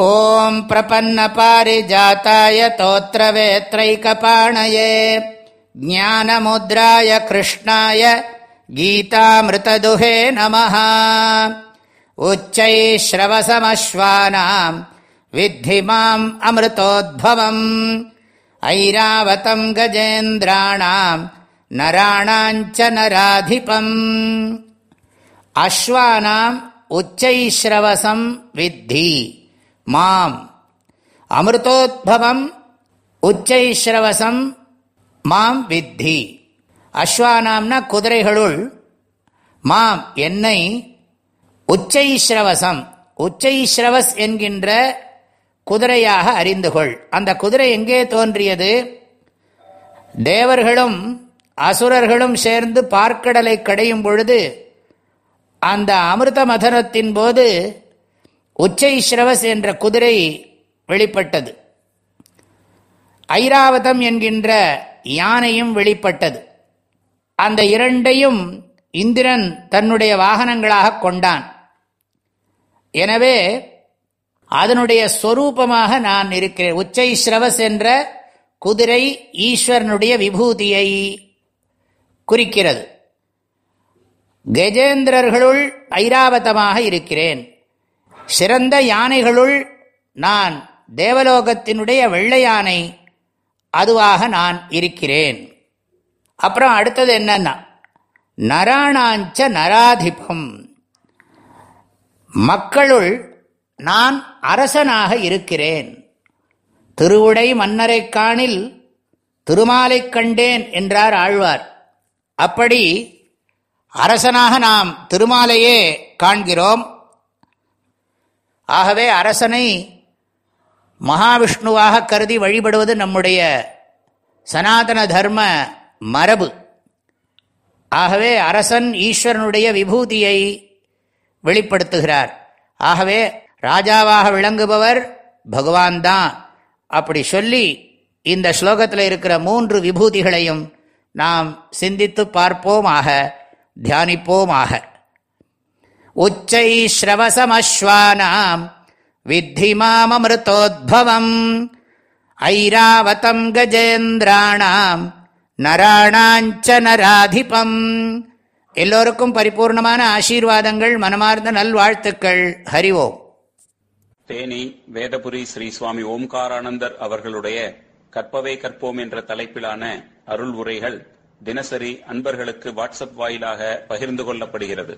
ॐ प्रपन्नपारिजाताय तोत्रवेत्रैकपाणये ज्ञानमुद्राय कृष्णाय गीतामृतदुहे नमः उच्चैश्रवसमश्वानाम् विद्धि माम् अमृतोद्भवम् ऐरावतम् गजेन्द्राणाम् नराणाम् च नराधिपम् अश्वानाम् उच्चैश्रवसम् विद्धि மாம். அமிர்தோத்பவம் உச்சைஸ்ரவசம் மாம் வித்தி. அஸ்வானாம்னா குதிரைகளுள். மாம் என்னை உச்சைஸ்ரவசம். உச்சைஸ்ரவஸ் என்கின்ற குதிரையாக அறிந்துகொள். அந்த குதிரை எங்கே தோன்றியது? தேவர்களும் அசுரர்களும் சேர்ந்து பார்க்கடலை கடையும் பொழுது அந்த அமிர்த மதனத்தின் போது உச்சை ஸ்ரவஸ் என்ற குதிரை வெளிப்பட்டது. ஐராவதம் என்கின்ற யானையும் வெளிப்பட்டது. அந்த இரண்டையும் இந்திரன் தன்னுடைய வாகனங்களாக கொண்டான். எனவே அதனுடைய ஸ்வரூபமாக நான் இருக்கிறேன். உச்சை ஸ்ரவஸ் என்ற குதிரை ஈஸ்வரனுடைய விபூதியை குறிக்கிறது. கஜேந்திரர்களுள் ஐராவதமாக இருக்கிறேன். சிறந்த யானைகளுள் நான் தேவலோகத்தினுடைய வெள்ளை யானை அதுவாக நான் இருக்கிறேன். அப்புறம் அடுத்தது என்னன்னா நராணாஞ்ச நராதிபம். மக்களுள் நான் அரசனாக இருக்கிறேன். திருவுடை மன்னரை காணில் திருமாலை கண்டேன் என்றார் ஆழ்வார். அப்படி அரசனாக நாம் திருமாலையே காண்கிறோம். ஆகவே அரசனை மகாவிஷ்ணுவாக கருதி வழிபடுவது நம்முடைய சனாதன தர்ம மரபு. ஆகவே அரசன் ஈஸ்வரனுடைய விபூதியை வெளிப்படுத்துகிறார். ஆகவே ராஜாவாக விளங்குபவர் பகவான் தான். அப்படி சொல்லி இந்த ஸ்லோகத்தில் இருக்கிற மூன்று விபூதிகளையும் நாம் சிந்தித்து பார்ப்போமாக தியானிப்போமாக. உச்சைஸ்ரவசமஸ்வானாம் வித்தி மாமமிருத்தோத்பவம் ஐராவதம் கஜேந்திராணாம் நராணாஞ்ச நராதிபம் எல்லோருக்கும் பரிபூர்ணமான ஆசீர்வாதங்கள் மனமார்ந்த நல்வாழ்த்துக்கள். ஹரிவோம் தேனி வேதபுரி ஸ்ரீ சுவாமி ஓம்காரானந்தர் அவர்களுடைய கற்பவே கற்போம் என்ற தலைப்பிலான அருள் உரைகள் தினசரி அன்பர்களுக்கு வாட்ஸ்அப் வாயிலாக பகிர்ந்து கொள்ளப்படுகிறது.